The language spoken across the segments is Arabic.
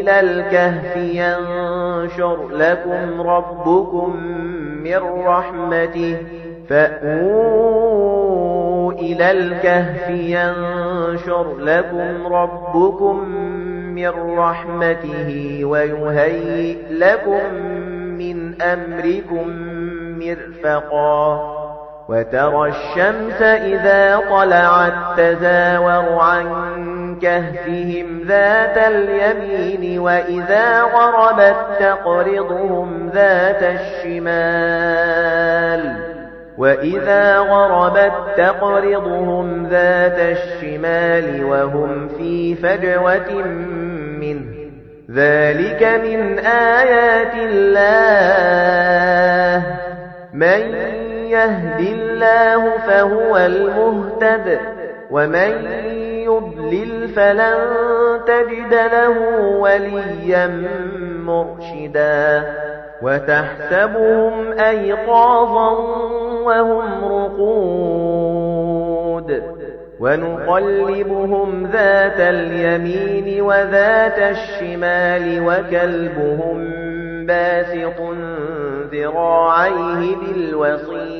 إِلَى الْكَهْفِ يَنشُرْ لَكُمْ رَبُّكُم مِّن رَّحْمَتِهِ. فَأْوُوا إِلَى الْكَهْفِ يَنشُرْ لَكُمْ رَبُّكُم مِّن رَّحْمَتِهِ وَيُهَيِّئْ لَكُم مِّنْ أَمْرِكُم مِّرْفَقًا. وَتَرَى الشَّمْسَ إِذَا طَلَعَت تَّزَاوَرُ عَن كَهْفِهِمْ ذَاتَ الْيَمِينِ وَإِذَا غَرَبَت تَّقْرِضُهُمْ ذَاتَ الشِّمَالِ وَإِذَا غَرَبَت تَّقْرِضُهُمْ ذَاتَ الشِّمَالِ وَهُمْ فِي فَجْوَةٍ مِّنْهُ. ذَلِكَ مِنْ آيَاتِ اللَّهِ. مَن يَهْدِ اللَّهُ فَهُوَ الْمُهْتَدِ وَمَن يُضْلِلْ فَلَن تَجِدَ لَهُ وَلِيًّا مُّرْشِدًا وَتَحْسَبُهُمْ أَيْقَاظًا وَهُمْ رُقُودٌ وَنُقَلِّبُهُمْ ذَاتَ الْيَمِينِ وَذَاتَ الشِّمَالِ وَكَلْبُهُم بَاسِطٌ ذِرَاعَيْهِ بِالْوَصِيدِ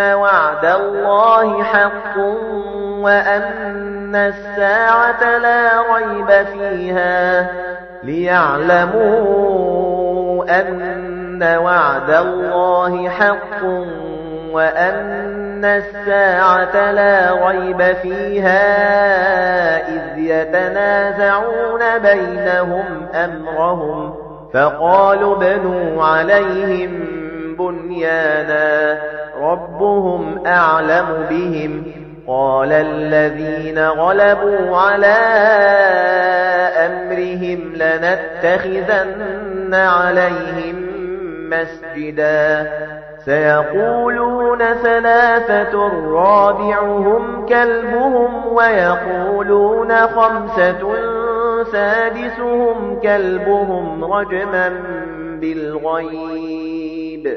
وَعْدَ اللَّهِ حَقٌّ وَأَنَّ السَّاعَةَ لَا رَيْبَ فِيهَا لِيَعْلَمُوا أَنَّ وَعْدَ اللَّهِ حَقٌّ وَأَنَّ السَّاعَةَ لَا رَيْبَ فِيهَا إِذْ يَتَنَازَعُونَ بَيْنَهُمْ أَمْرَهُمْ فَقَالُوا ابْنُوا عَلَيْهِمْ بُنْيَانًا رَبُّهُمْ أَعْلَمُ بِهِمْ. قَالَ الَّذِينَ غَلَبُوا عَلَى أَمْرِهِمْ لَنَتَّخِذَنَّ عَلَيْهِمْ مَسْجِدًا. سَيَقُولُونَ ثَلَاثَةٌ رَابِعُهُمْ كَلْبُهُمْ وَيَقُولُونَ خَمْسَةٌ سَادِسُهُمْ كَلْبُهُمْ رَجْمًا بِالْغَيْبِ.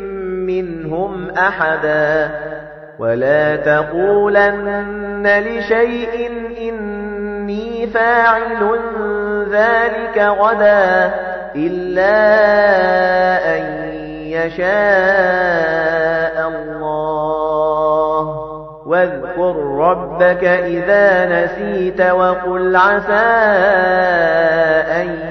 مِّنْهُمْ أَحَدًا. وَلَا تَقُولَنَّ لِشَيْءٍ إِنِّي فَاعِلٌ ذَلِكَ غَدًا إِلَّا أَن يَشَاءَ اللَّهُ. وَاذْكُر رَّبَّكَ إِذَا نَسِيتَ وَقُلْ عَسَىٰ أَن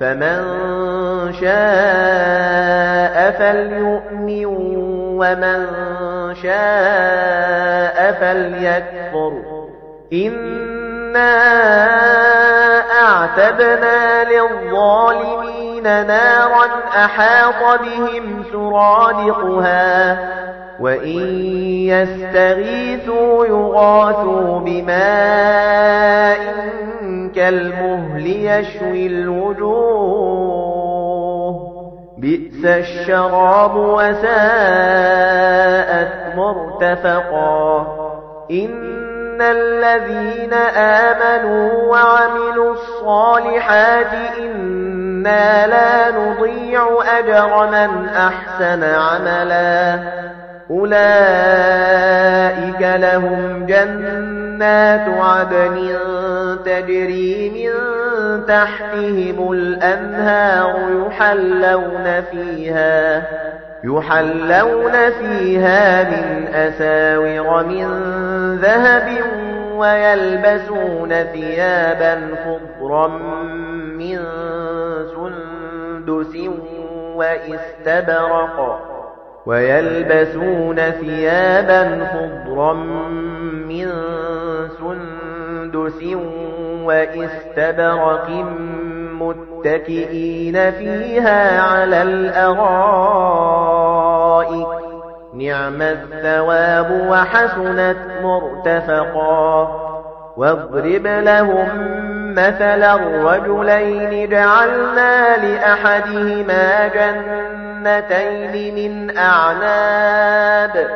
فَمَنْ شَاءَ فَلْيُؤْمِنْ وَمَنْ شَاءَ فَلْيَكْفُرْ. إِنَّا أَعْتَدْنَا لِلظَّالِمِينَ نَارًا أَحَاطَ بِهِمْ سُرَادِقُهَا وَإِن يَسْتَغِيثُوا يُغَاثُوا بِمَاءٍ كَالْمُهْلِ يَشْوِي الْوُجُوهَ. بِئْسَ الشَّرَابُ وَسَاءَتْ مُرْتَفَقًا. إِنَّ الَّذِينَ آمَنُوا وَعَمِلُوا الصَّالِحَاتِ إِنَّا لَا نُضِيعُ أَجْرَ مَنْ أَحْسَنَ عَمَلًا أُولَئِكَ لَهُمْ جَنَّاتُ عَدْنٍ تَجْرِي مِن تَحْتِهِمُ الْأَنْهَارُ يُحَلَّوْنَ فِيهَا يُحَلَّوْنَ فِيهَا مِنْ أَسَاوِرَ مِنْ ذَهَبٍ وَيَلْبَسُونَ ثِيَابًا خُضْرًا مِنْ سُنْدُسٍ وَإِسْتَبْرَقٍ. وَيَلْبَسُونَ ثِيَابًا خُضْرًا مِنْ سُنْدُسٍ وَإِسْتَبْرَقٍ. مُتَّكِئِينَ فِيهَا عَلَى الْأَرَائِكِ. نِعْمَ الثَّوَابُ وَحَسُنَتْ مُرْتَفَقًا. وَاضْرِبْ لَهُم مَّثَلًا رَّجُلَيْنِ جَعَلْنَا لِأَحَدِهِمَا جَنَّتَيْنِ مِنْ أَعْنَابٍ.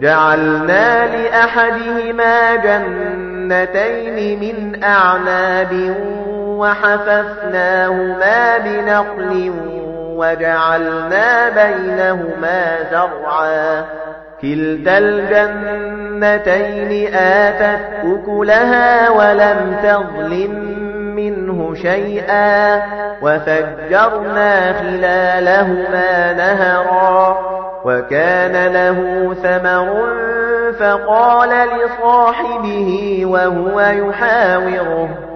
جَعَلْنَا لِأَحَدِهِمَا جَنَّتَيْنِ مِنْ أَعْنَابٍ وَحَفَفْنَاهُمَا بِنَخْلٍ وَجَعَلْنَا بَيْنَهُمَا زَرْعًا. كِلْتَا الْجَنَّتَيْنِ آتَتْ أُكُلَهَا وَلَمْ تَظْلِم مِّنْهُ شَيْئًا. وَفَجَّرْنَا خِلَالَهُمَا نَهَرًا. وَكَانَ لَهُ ثَمَرٌ فَقَالَ لِصَاحِبِهِ وَهُوَ يُحَاوِرُهُ.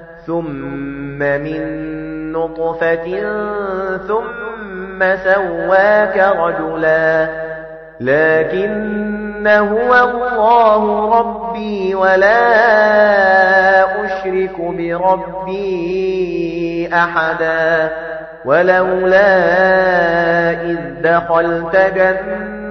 ثُمَّ مِن نُّطْفَةٍ ثُمَّ سَوَّاكَ رَجُلًا لَكِنَّ هُوَ اللَّهُ رَبِّي وَلَا أُشْرِكُ بِرَبِّي أَحَدًا وَلَوْلَا إِذْ دَخَلْتَ جَنَّتَكَ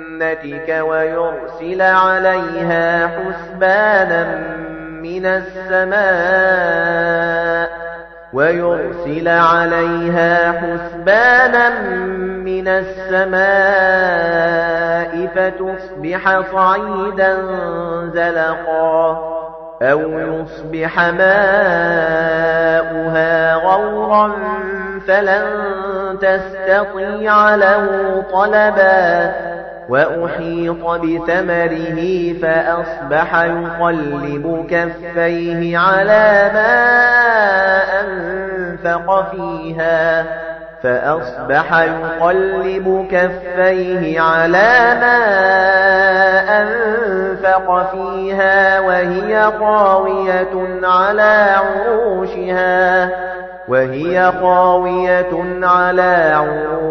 جَنَّتِكَ وَيُرْسِلَ عَلَيْهَا حُسْبَانًا مِّنَ السَّمَاءِ وَيُرْسِلَ عَلَيْهَا حُسْبَانًا مِّنَ السَّمَاءِ فَتُصْبِحَ صَعِيدًا زَلَقًا أَوْ يُصْبِحَ مَاؤُهَا غَوْرًا فَلَن تَسْتَطِيعَ لَهُ طَلَبًا وَأُحِيطَ بِثَمَرِهِ فَأَصْبَحَ يُقَلِّبُ كَفَّيْهِ عَلَى مَا أَنفَقَ فِيهَا فَأَصْبَحَ يُقَلِّبُ كَفَّيْهِ عَلَى مَا أَنفَقَ فِيهَا وَهِيَ خَاوِيَةٌ عَلَى عُرُوشِهَا وَهِيَ خَاوِيَةٌ عَلَى عُرُوشِهَا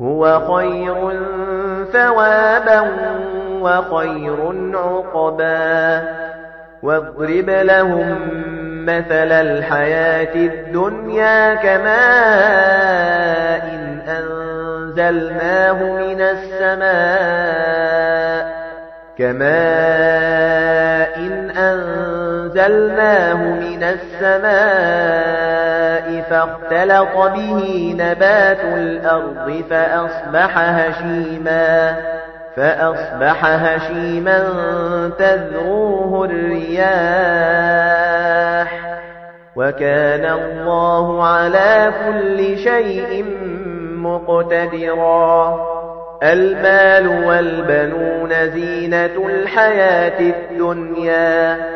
هُوَ خَيْرٌ ثَوَابًا وَخَيْرٌ عُقْبًا. وَاضْرِبْ لَهُم مَّثَلَ الْحَيَاةِ الدُّنْيَا كَمَاءٍ أَنزَلْنَاهُ مِنَ السَّمَاءِ. كَمَاءٍ أَنزَلْنَاهُ مِنَ السَّمَاءِ فَاخْتَلَطَ بِهِ نَبَاتُ الْأَرْضِ فَأَصْبَحَ هَشِيمًا فَأَصْبَحَ هَشِيمًا تَذْرُوهُ الرِّيَاحُ. وَكَانَ اللَّهُ عَلَى كُلِّ شَيْءٍ مُقْتَدِرًا. الْمَالُ وَالْبَنُونَ زِينَةُ الْحَيَاةِ الدُّنْيَا.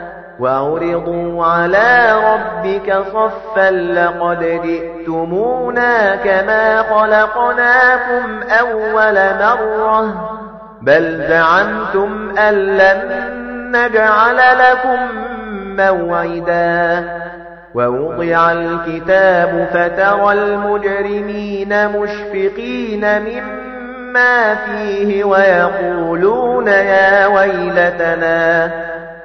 وَعُرِضُوا عَلَى رَبِّكَ صَفًّا لَّقَدْ جِئْتُمُونَا كَمَا خَلَقْنَاكُمْ أَوَّلَ مَرَّةٍ بَلْ زَعَمْتُمْ أَن لَّن نَّجْعَلَ لَكُم مَّوْعِدًا وَوُضِعَ الْكِتَابُ فَتَرَى الْمُجْرِمِينَ مُشْفِقِينَ مِمَّا فِيهِ وَيَقُولُونَ يَا وَيْلَتَنَا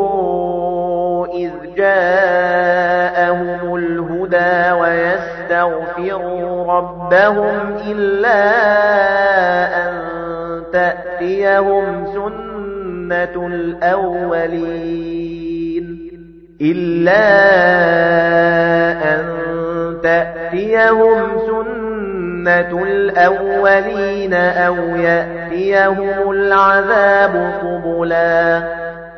إِذْ جَاءَهُمُ الْهُدَى وَيَسْتَغْفِرُوا رَبَّهُمْ إِلَّا أَن تَأْتِيَهُمْ سُنَّةُ الْأَوَّلِينَ إِلَّا أَن تَأْتِيَهُمْ سُنَّةُ الْأَوَّلِينَ أَوْ يَأْتِيَهُمُ الْعَذَابُ قُبُلًا.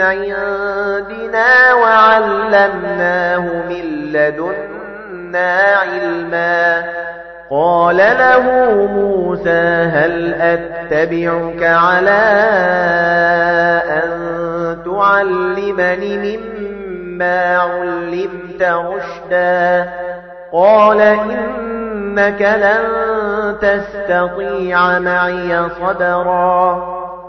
عِنْدِنَا وَعَلَّمْنَاهُ مِنْ لَدُنَّا عِلْمًا. قَالَ لَهُ مُوسَى هَلْ أَتَّبِعُكَ عَلَى أَن تُعَلِّمَنِ مِمَّا عُلِّمْتَ رُشْدًا؟ قَالَ إِنَّكَ لَن تَسْتَطِيعَ مَعِيَ صَبْرًا.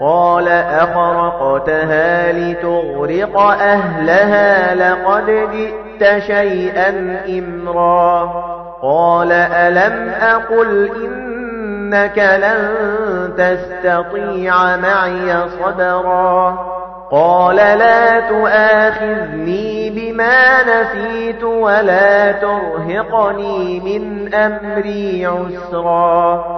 قَالَ أَخَرَقْتَهَا لِتُغْرِقَ أَهْلَهَا لَقَدْ جِئْتَ شَيْئًا إِمْرًا. قَالَ أَلَمْ أَقُلْ إِنَّكَ لَن تَسْتَطِيعَ مَعِيَ صَبْرًا. قَالَ لَا تُؤَاخِذْنِي بِمَا نَسِيتُ وَلَا تُرْهِقْنِي مِنْ أَمْرِي عُسْرًا.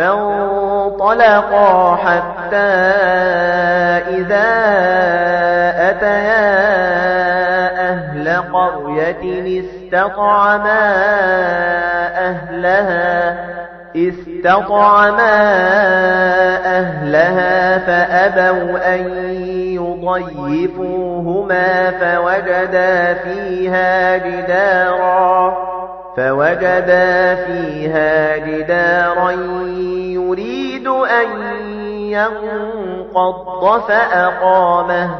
فانطلقا حتى إذا أتيا أهل قرية استطعما أهلها استطعما أهلها فأبوا أن يضيفوهما فوجدا فيها جدارا فوجدا فيها جدارا يريد أن ينقض فأقامه.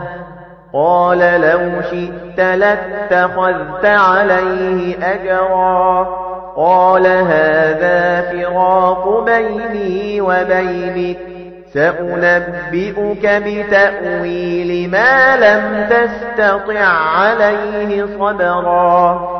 قال لو شئت لاتخذت عليه أجرا. قال هذا فراق بيني وبينك. سأنبئك بتأويل ما لم تستطع عليه صبرا.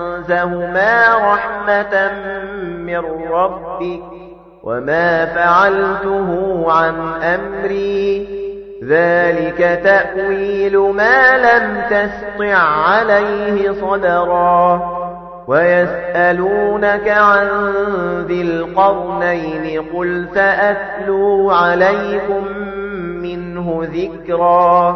رحمة من ربك وما فعلته عن أمري ذلك تأويل ما لم تسطع عليه صدرا ويسألونك عن ذي القرنين قل سأتلو عليكم منه ذكرا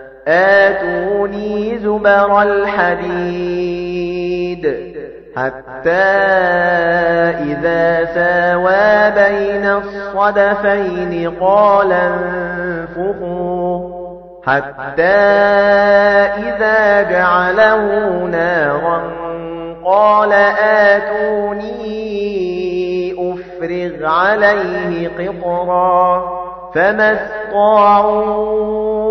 آتوني زبر الحديد حتى إذا ساوى بين الصدفين قال انفقوا حتى إذا جعله نارا قال آتوني أفرغ عليه قطرا فما استطاعوا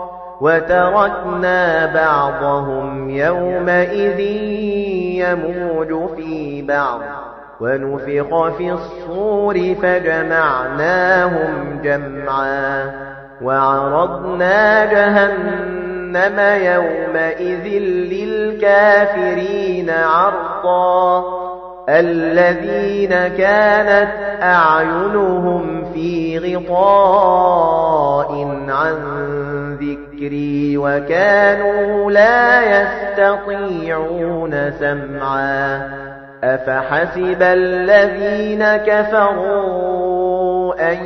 وَتَرَكْنَا بَعْضَهُمْ يَوْمَئِذٍ يَمُوجُ فِي بَعْضٍ. وَنُفِخَ فِي الصُّورِ فَجَمَعْنَاهُمْ جَمْعًا. وَعَرَضْنَا جَهَنَّمَ يَوْمَئِذٍ لِلْكَافِرِينَ عَرْضًا. الَّذِينَ كَانَتْ أَعْيُنُهُمْ فِي غِطَاءٍ عَن ذِكْرِي وَكَانُوا لَا يَسْتَطِيعُونَ سَمْعًا. أَفَحَسِبَ الَّذِينَ كَفَرُوا أَن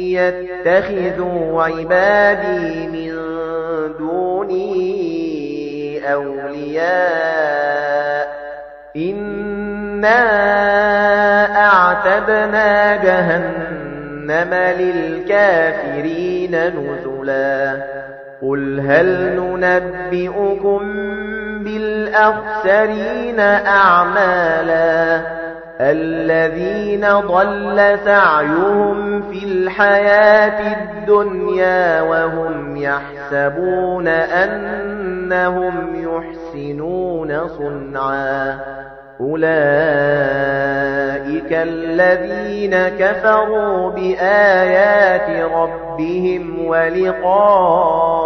يَتَّخِذُوا عِبَادِي مِن دُونِي أَوْلِيَاءَ. إِنَّا أَعْتَدْنَا جَهَنَّمَ لِلْكَافِرِينَ نُزُلًا. قُلْ هَلْ نُنَبِّئُكُم بِالْأَخْسَرِينَ أَعْمَالًا الَّذِينَ ضَلَّ سَعْيُهُمْ فِي الْحَيَاةِ الدُّنْيَا وَهُمْ يَحْسَبُونَ أَنَّهُمْ يُحْسِنُونَ صُنْعًا أُولَئِكَ الَّذِينَ كَفَرُوا بِآيَاتِ رَبِّهِمْ وَلِقَائِهِ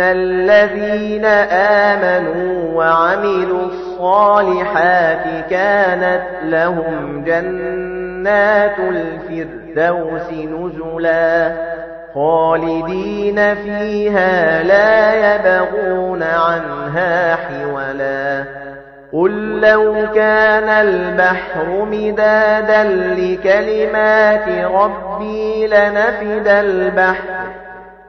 إِنَّ الَّذِينَ آمَنُوا وَعَمِلُوا الصَّالِحَاتِ كَانَتْ لَهُمْ جَنَّاتُ الْفِرْدَوْسِ نُزُلًا خَالِدِينَ فِيهَا لَا يَبْغُونَ عَنْهَا حِوَلًا. قُل لَّوْ كَانَ الْبَحْرُ مِدَادًا لِّكَلِمَاتِ رَبِّي لَنَفِدَ الْبَحْرُ